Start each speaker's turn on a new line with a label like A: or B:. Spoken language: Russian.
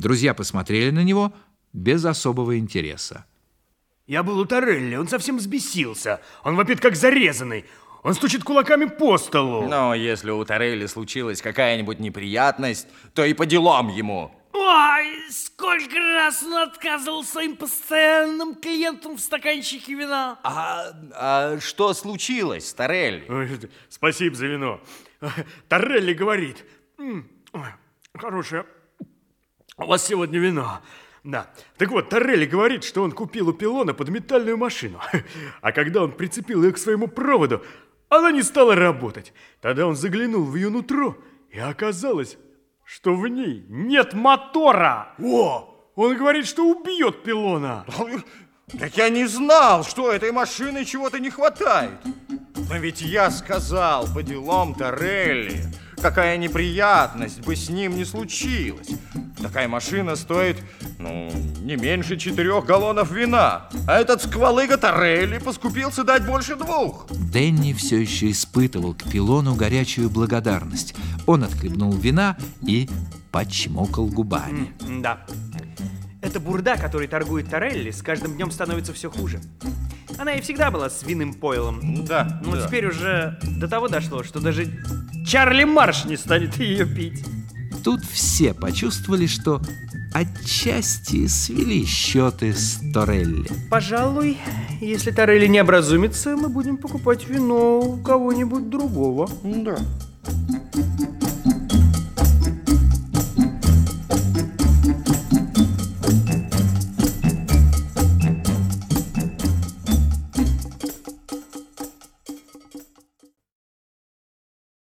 A: Друзья посмотрели на него без особого интереса.
B: Я был у Торелли, он совсем взбесился. Он вопит, как зарезанный. Он стучит кулаками по столу.
C: Но если у Торелли случилась какая-нибудь неприятность, то и по делам ему.
D: Ой, сколько раз он отказывал своим постоянным клиентам в стаканчике вина.
C: А, а что случилось, Торелли?
B: Ой, Спасибо за вино. Торелли говорит, «М, ой, хорошее у вас сегодня вино. Да. Так вот, Торелли говорит, что он купил у Пилона подметальную машину. А когда он прицепил ее к своему проводу, она не стала работать. Тогда он заглянул в ее нутро, и оказалось, что в ней нет мотора. О! Он говорит, что убьет Пилона.
C: Так я не знал, что этой машины чего-то не хватает. Но ведь я сказал по делам Торелли, какая неприятность бы с ним не случилась. Такая машина стоит, ну, не меньше четырех галлонов вина. А этот сквалыга Торелли поскупился дать больше двух.
A: Дэнни все еще испытывал к пилону горячую благодарность. Он отхлебнул вина и почмокал губами.
E: Да. Эта бурда, которой торгует Торелли, с каждым днем становится все хуже. Она и всегда была с винным пойлом.
C: Да,
E: Но
C: да.
E: теперь уже до того дошло, что даже Чарли Марш не станет ее пить.
A: Тут все почувствовали, что отчасти свели счеты с Торелли.
E: Пожалуй, если Торелли не образумится, мы будем покупать вино у кого-нибудь другого.
C: Да.